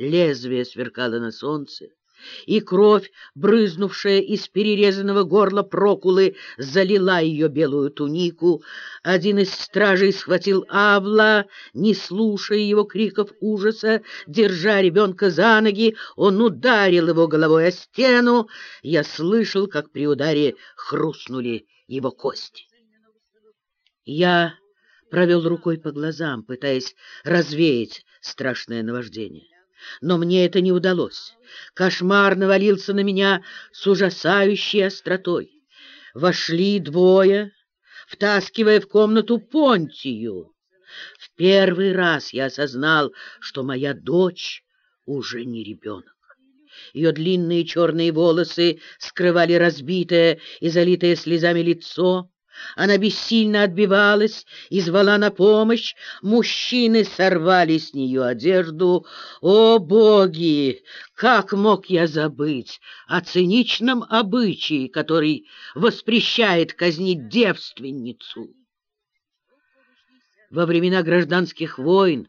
лезвие сверкало на солнце, и кровь, брызнувшая из перерезанного горла Прокулы, залила ее белую тунику. Один из стражей схватил Авла, не слушая его криков ужаса, держа ребенка за ноги, он ударил его головой о стену. Я слышал, как при ударе хрустнули его кости. Я провел рукой по глазам, пытаясь развеять страшное наваждение. Но мне это не удалось. Кошмар навалился на меня с ужасающей остротой. Вошли двое, втаскивая в комнату Понтию. В первый раз я осознал, что моя дочь уже не ребенок. Ее длинные черные волосы скрывали разбитое и залитое слезами лицо. Она бессильно отбивалась и звала на помощь. Мужчины сорвали с нее одежду. О, боги! Как мог я забыть о циничном обычае, который воспрещает казнить девственницу? Во времена гражданских войн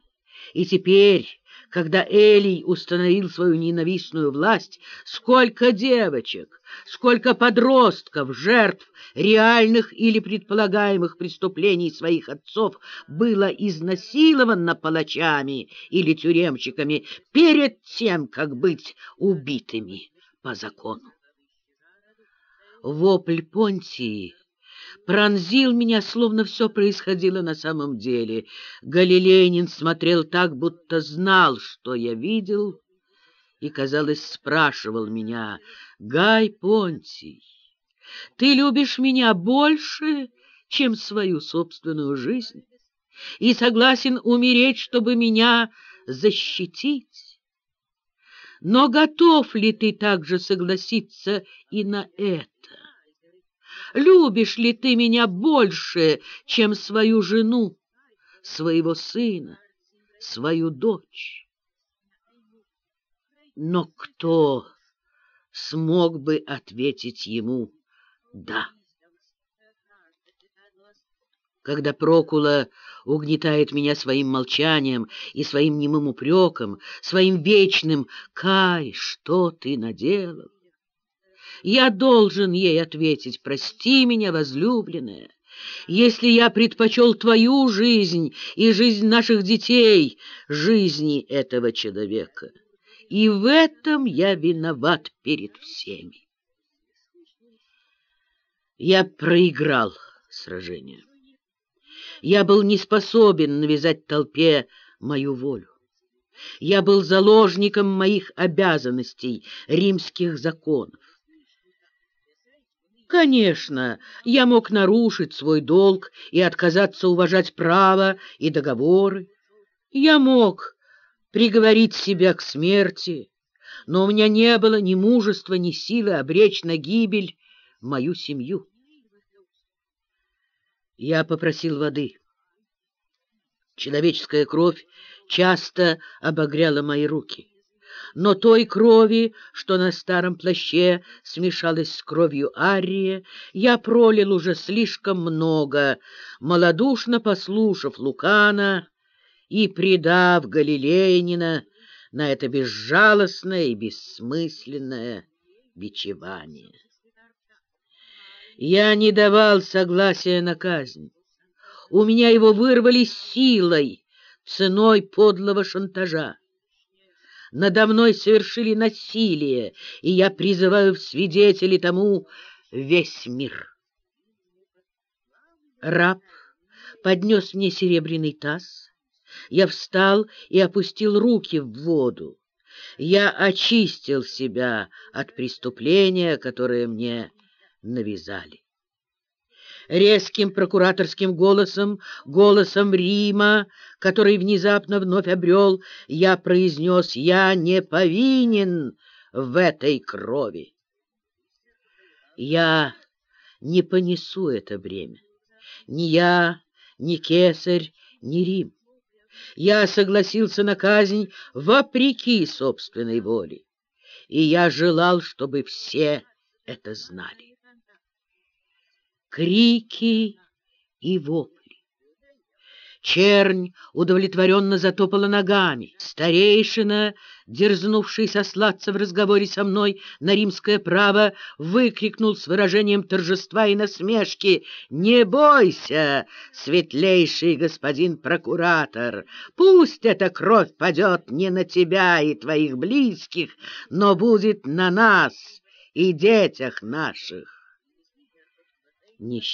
и теперь когда Элий установил свою ненавистную власть, сколько девочек, сколько подростков, жертв реальных или предполагаемых преступлений своих отцов было изнасиловано палачами или тюремщиками перед тем, как быть убитыми по закону. Вопль Понтии пронзил меня, словно все происходило на самом деле. Галилейнин смотрел так, будто знал, что я видел, и, казалось, спрашивал меня, «Гай Понтий, ты любишь меня больше, чем свою собственную жизнь, и согласен умереть, чтобы меня защитить? Но готов ли ты также согласиться и на это?» Любишь ли ты меня больше, чем свою жену, своего сына, свою дочь? Но кто смог бы ответить ему «да»? Когда Прокула угнетает меня своим молчанием и своим немым упреком, своим вечным «Кай, что ты наделал?» Я должен ей ответить, прости меня, возлюбленная, если я предпочел твою жизнь и жизнь наших детей жизни этого человека. И в этом я виноват перед всеми. Я проиграл сражение. Я был не способен навязать толпе мою волю. Я был заложником моих обязанностей, римских законов. Конечно, я мог нарушить свой долг и отказаться уважать право и договоры. Я мог приговорить себя к смерти, но у меня не было ни мужества, ни силы обречь на гибель мою семью. Я попросил воды. Человеческая кровь часто обогряла мои руки но той крови, что на старом плаще смешалась с кровью Ария, я пролил уже слишком много, малодушно послушав Лукана и предав Галилеянина на это безжалостное и бессмысленное бичевание. Я не давал согласия на казнь. У меня его вырвали силой, ценой подлого шантажа надо мной совершили насилие, и я призываю в свидетели тому весь мир. Раб поднес мне серебряный таз. Я встал и опустил руки в воду. Я очистил себя от преступления, которое мне навязали резким прокураторским голосом, голосом Рима, который внезапно вновь обрел, я произнес «Я не повинен в этой крови». Я не понесу это бремя. Ни я, ни кесарь, ни Рим. Я согласился на казнь вопреки собственной воле, и я желал, чтобы все это знали крики и вопли. Чернь удовлетворенно затопала ногами. Старейшина, дерзнувший сослаться в разговоре со мной на римское право, выкрикнул с выражением торжества и насмешки «Не бойся, светлейший господин прокуратор! Пусть эта кровь падет не на тебя и твоих близких, но будет на нас и детях наших!» не